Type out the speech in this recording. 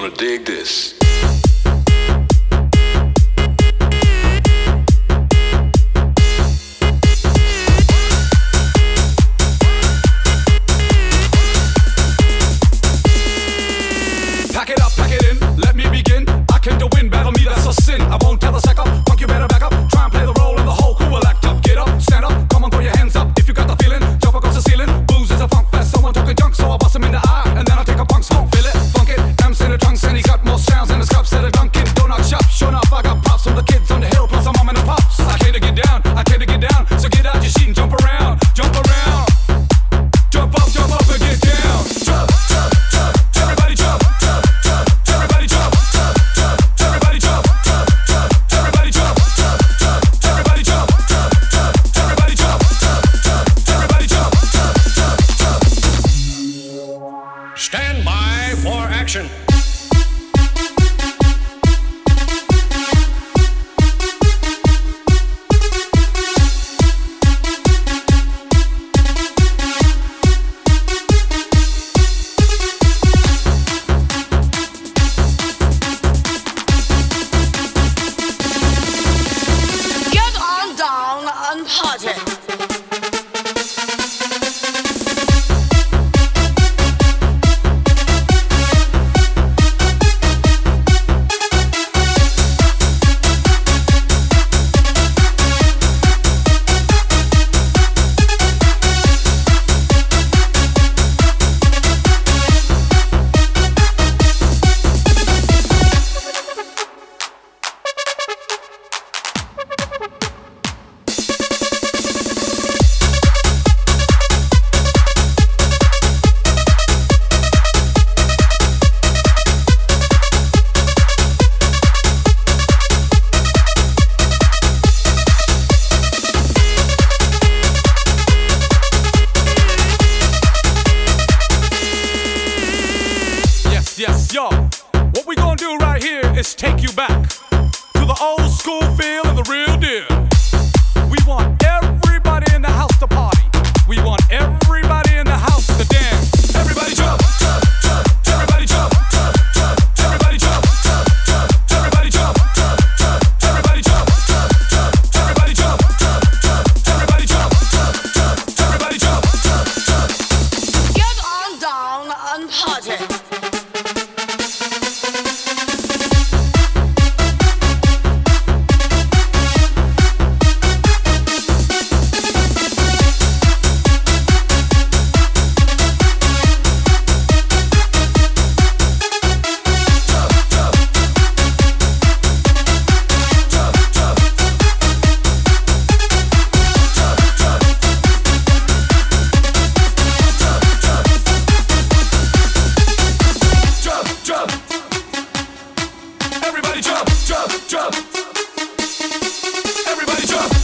gonna dig this. Pack it up, pack it in, let me begin. I came to win, battle me, that's a sin. I won't tell a sucker. ready for action. yes, y'all. What we gonna do right here is take you back to the old school feel and the real. Everybody jump, jump, jump. Everybody jump.